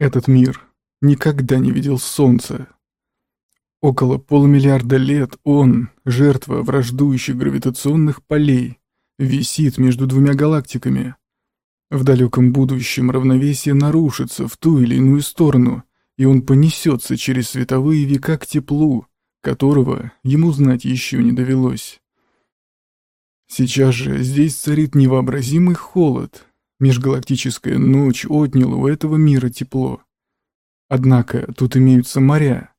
Этот мир никогда не видел солнца. Около полумиллиарда лет он, жертва враждующих гравитационных полей, висит между двумя галактиками. В далеком будущем равновесие нарушится в ту или иную сторону, и он понесется через световые века к теплу, которого ему знать еще не довелось. Сейчас же здесь царит невообразимый холод, Межгалактическая ночь отняла у этого мира тепло. Однако тут имеются моря.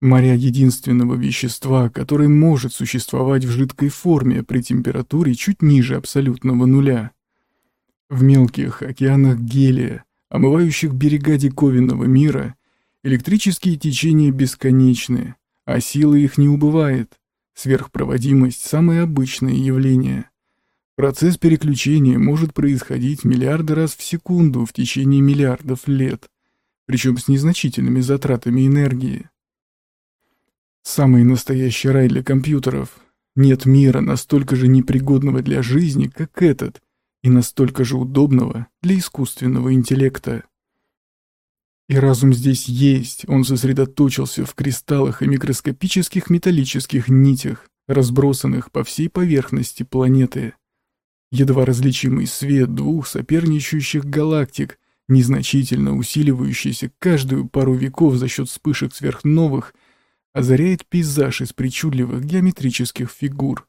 Моря единственного вещества, которое может существовать в жидкой форме при температуре чуть ниже абсолютного нуля. В мелких океанах гелия, омывающих берега диковинного мира, электрические течения бесконечны, а силы их не убывает. Сверхпроводимость – самое обычное явление. Процесс переключения может происходить миллиарды раз в секунду в течение миллиардов лет, причем с незначительными затратами энергии. Самый настоящий рай для компьютеров. Нет мира настолько же непригодного для жизни, как этот, и настолько же удобного для искусственного интеллекта. И разум здесь есть, он сосредоточился в кристаллах и микроскопических металлических нитях, разбросанных по всей поверхности планеты. Едва различимый свет двух соперничающих галактик, незначительно усиливающийся каждую пару веков за счет вспышек сверхновых, озаряет пейзаж из причудливых геометрических фигур.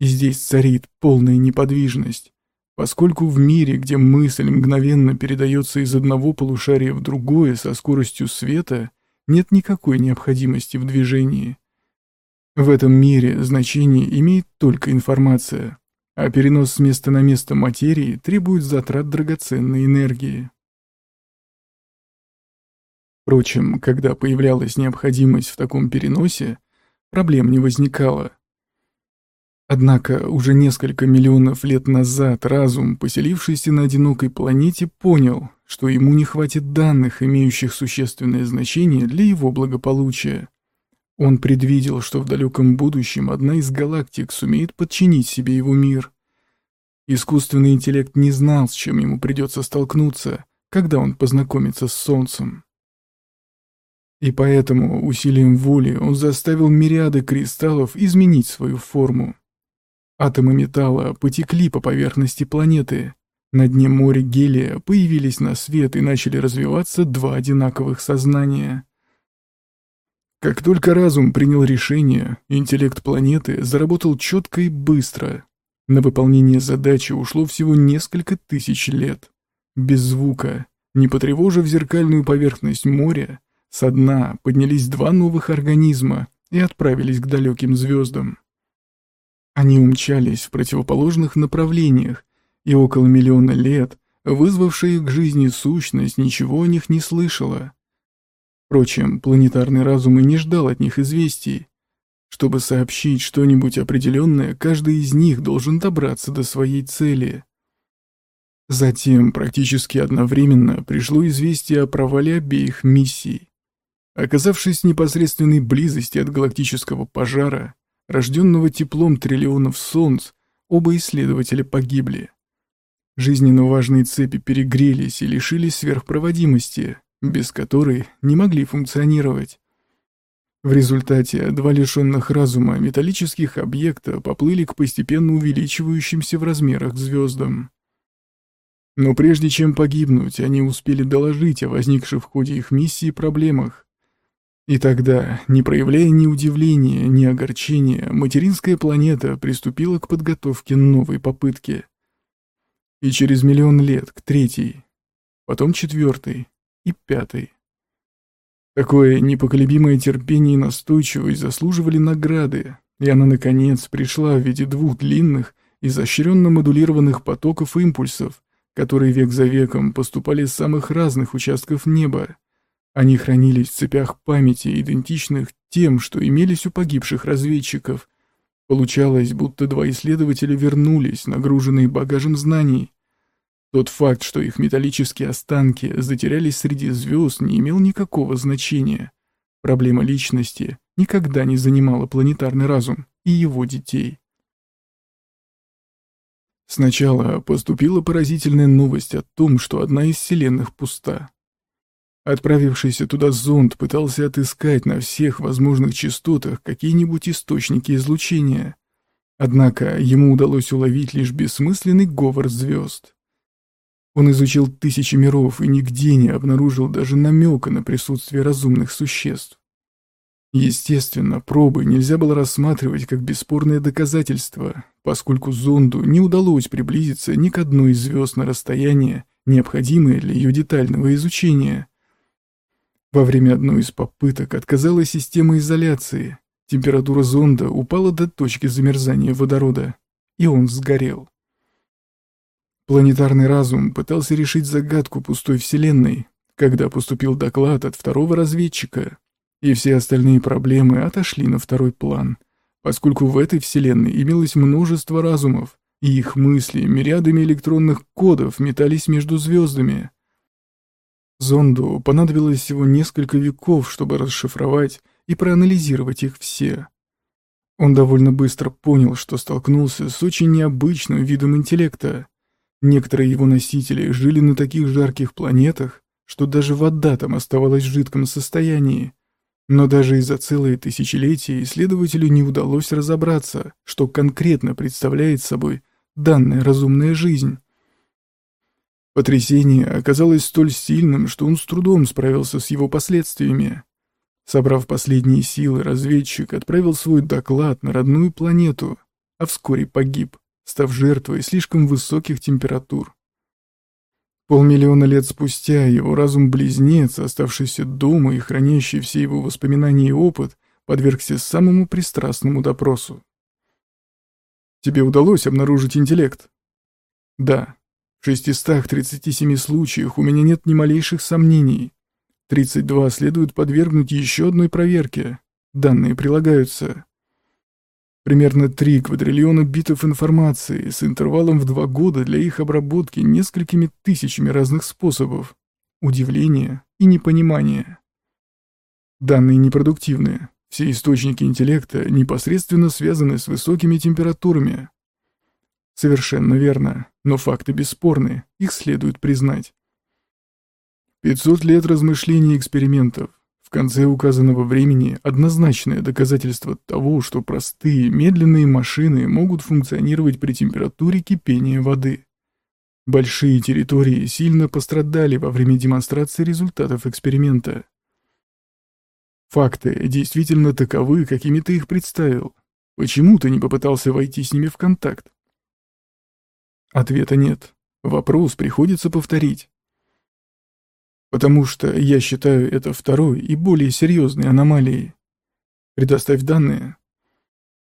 И здесь царит полная неподвижность, поскольку в мире, где мысль мгновенно передается из одного полушария в другое со скоростью света, нет никакой необходимости в движении. В этом мире значение имеет только информация а перенос с места на место материи требует затрат драгоценной энергии. Впрочем, когда появлялась необходимость в таком переносе, проблем не возникало. Однако уже несколько миллионов лет назад разум, поселившийся на одинокой планете, понял, что ему не хватит данных, имеющих существенное значение для его благополучия. Он предвидел, что в далеком будущем одна из галактик сумеет подчинить себе его мир. Искусственный интеллект не знал, с чем ему придется столкнуться, когда он познакомится с Солнцем. И поэтому усилием воли он заставил мириады кристаллов изменить свою форму. Атомы металла потекли по поверхности планеты. На дне моря гелия появились на свет и начали развиваться два одинаковых сознания — как только разум принял решение, интеллект планеты заработал четко и быстро. На выполнение задачи ушло всего несколько тысяч лет. Без звука, не потревожив зеркальную поверхность моря, со дна поднялись два новых организма и отправились к далеким звездам. Они умчались в противоположных направлениях, и около миллиона лет вызвавшая их к жизни сущность ничего о них не слышала. Впрочем, планетарный разум и не ждал от них известий. Чтобы сообщить что-нибудь определенное, каждый из них должен добраться до своей цели. Затем, практически одновременно, пришло известие о провале обеих миссий. Оказавшись в непосредственной близости от галактического пожара, рожденного теплом триллионов солнц, оба исследователя погибли. Жизненно важные цепи перегрелись и лишились сверхпроводимости, без которой не могли функционировать. В результате два лишенных разума металлических объекта поплыли к постепенно увеличивающимся в размерах звездам. Но прежде чем погибнуть, они успели доложить о возникших в ходе их миссии проблемах. И тогда, не проявляя ни удивления, ни огорчения, материнская планета приступила к подготовке новой попытки. И через миллион лет к третьей, потом четвертой, и пятый. Такое непоколебимое терпение и настойчивость заслуживали награды, и она, наконец, пришла в виде двух длинных, изощренно модулированных потоков импульсов, которые век за веком поступали с самых разных участков неба. Они хранились в цепях памяти, идентичных тем, что имелись у погибших разведчиков. Получалось, будто два исследователя вернулись, нагруженные багажем знаний, тот факт, что их металлические останки затерялись среди звезд, не имел никакого значения. Проблема личности никогда не занимала планетарный разум и его детей. Сначала поступила поразительная новость о том, что одна из вселенных пуста. Отправившийся туда зонд пытался отыскать на всех возможных частотах какие-нибудь источники излучения. Однако ему удалось уловить лишь бессмысленный говор звезд. Он изучил тысячи миров и нигде не обнаружил даже намека на присутствие разумных существ. Естественно, пробы нельзя было рассматривать как бесспорное доказательство, поскольку зонду не удалось приблизиться ни к одной из звезд на расстояние, необходимое для ее детального изучения. Во время одной из попыток отказала система изоляции, температура зонда упала до точки замерзания водорода, и он сгорел. Планетарный разум пытался решить загадку пустой Вселенной, когда поступил доклад от второго разведчика, и все остальные проблемы отошли на второй план, поскольку в этой Вселенной имелось множество разумов, и их мысли мириадами электронных кодов метались между звездами. Зонду понадобилось всего несколько веков, чтобы расшифровать и проанализировать их все. Он довольно быстро понял, что столкнулся с очень необычным видом интеллекта, Некоторые его носители жили на таких жарких планетах, что даже вода там оставалась в жидком состоянии. Но даже из-за целые тысячелетия исследователю не удалось разобраться, что конкретно представляет собой данная разумная жизнь. Потрясение оказалось столь сильным, что он с трудом справился с его последствиями. Собрав последние силы, разведчик отправил свой доклад на родную планету, а вскоре погиб став жертвой слишком высоких температур. Полмиллиона лет спустя его разум-близнец, оставшийся дома и хранящий все его воспоминания и опыт, подвергся самому пристрастному допросу. «Тебе удалось обнаружить интеллект?» «Да. В 637 случаях у меня нет ни малейших сомнений. 32 следует подвергнуть еще одной проверке. Данные прилагаются. Примерно 3 квадриллиона битов информации с интервалом в 2 года для их обработки несколькими тысячами разных способов. Удивление и непонимание. Данные непродуктивные. Все источники интеллекта непосредственно связаны с высокими температурами. Совершенно верно, но факты бесспорны, их следует признать. 500 лет размышлений и экспериментов, конце указанного времени однозначное доказательство того, что простые медленные машины могут функционировать при температуре кипения воды. Большие территории сильно пострадали во время демонстрации результатов эксперимента. Факты действительно таковы, какими ты их представил. Почему ты не попытался войти с ними в контакт? Ответа нет. Вопрос приходится повторить потому что я считаю это второй и более серьезной аномалией. Предоставь данные.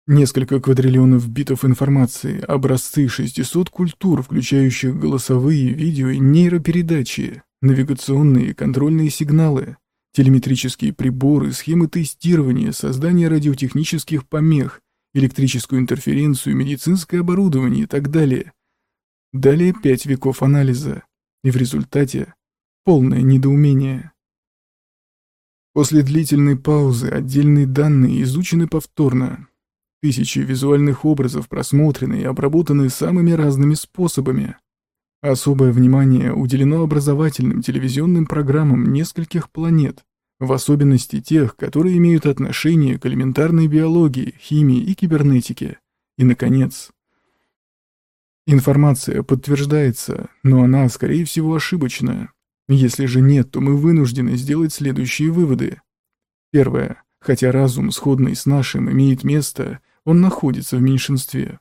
Несколько квадриллионов битов информации, образцы 600 культур, включающих голосовые, видео и нейропередачи, навигационные и контрольные сигналы, телеметрические приборы, схемы тестирования, создание радиотехнических помех, электрическую интерференцию, медицинское оборудование и так далее. Далее пять веков анализа. И в результате Полное недоумение. После длительной паузы отдельные данные изучены повторно. Тысячи визуальных образов просмотрены и обработаны самыми разными способами. Особое внимание уделено образовательным телевизионным программам нескольких планет, в особенности тех, которые имеют отношение к элементарной биологии, химии и кибернетике. И, наконец, информация подтверждается, но она, скорее всего, ошибочная. Если же нет, то мы вынуждены сделать следующие выводы. Первое. Хотя разум, сходный с нашим, имеет место, он находится в меньшинстве.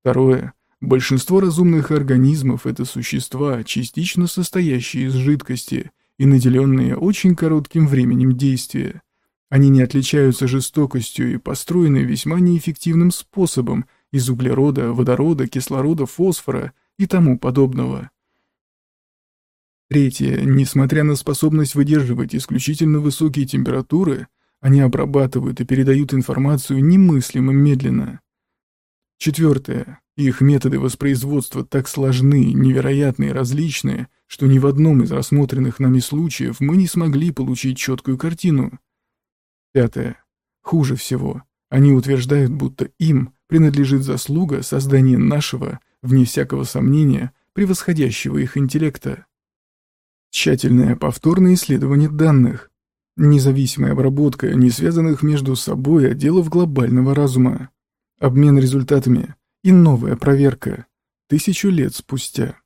Второе. Большинство разумных организмов — это существа, частично состоящие из жидкости и наделенные очень коротким временем действия. Они не отличаются жестокостью и построены весьма неэффективным способом из углерода, водорода, кислорода, фосфора и тому подобного. Третье. Несмотря на способность выдерживать исключительно высокие температуры, они обрабатывают и передают информацию немыслимо медленно. Четвертое. Их методы воспроизводства так сложны, невероятны и различны, что ни в одном из рассмотренных нами случаев мы не смогли получить четкую картину. Пятое. Хуже всего. Они утверждают, будто им принадлежит заслуга создания нашего, вне всякого сомнения, превосходящего их интеллекта. Тщательное повторное исследование данных, независимая обработка не связанных между собой отделов глобального разума, обмен результатами и новая проверка тысячу лет спустя.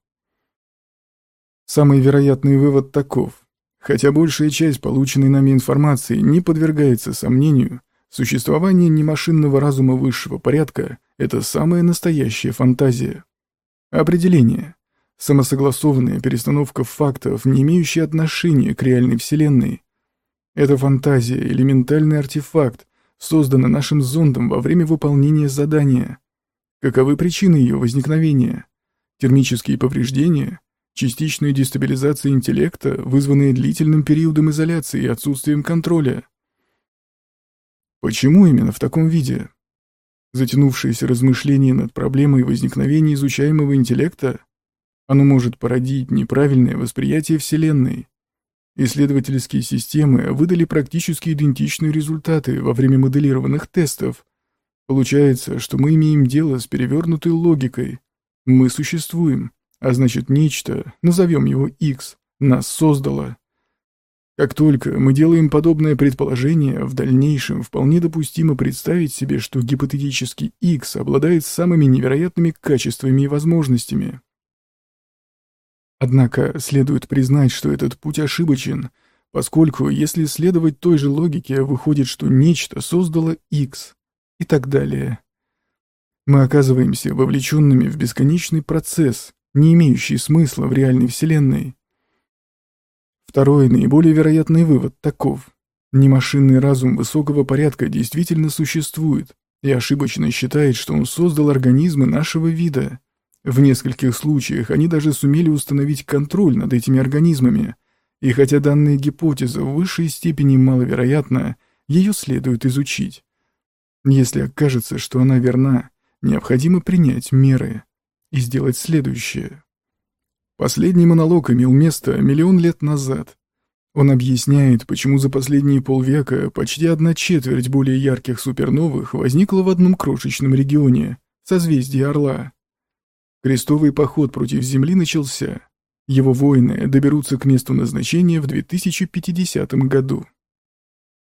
Самый вероятный вывод таков. Хотя большая часть полученной нами информации не подвергается сомнению, существование немашинного разума высшего порядка — это самая настоящая фантазия. Определение. Самосогласованная перестановка фактов, не имеющая отношения к реальной Вселенной. Это фантазия, элементальный артефакт, созданный нашим зондом во время выполнения задания. Каковы причины ее возникновения? Термические повреждения? частичная дестабилизация интеллекта, вызванная длительным периодом изоляции и отсутствием контроля. Почему именно в таком виде? Затянувшееся размышление над проблемой возникновения изучаемого интеллекта, оно может породить неправильное восприятие Вселенной. Исследовательские системы выдали практически идентичные результаты во время моделированных тестов. Получается, что мы имеем дело с перевернутой логикой. Мы существуем, а значит, нечто, назовем его X, нас создало. Как только мы делаем подобное предположение, в дальнейшем вполне допустимо представить себе, что гипотетический X обладает самыми невероятными качествами и возможностями. Однако следует признать, что этот путь ошибочен, поскольку если следовать той же логике, выходит, что нечто создало X и так далее. Мы оказываемся вовлеченными в бесконечный процесс, не имеющий смысла в реальной вселенной. Второй наиболее вероятный вывод таков. Немашинный разум высокого порядка действительно существует и ошибочно считает, что он создал организмы нашего вида. В нескольких случаях они даже сумели установить контроль над этими организмами, и хотя данная гипотеза в высшей степени маловероятна, ее следует изучить. Если окажется, что она верна, необходимо принять меры и сделать следующее. Последний монолог имел место миллион лет назад. Он объясняет, почему за последние полвека почти одна четверть более ярких суперновых возникла в одном крошечном регионе, созвездии Орла. Крестовый поход против Земли начался. Его воины доберутся к месту назначения в 2050 году.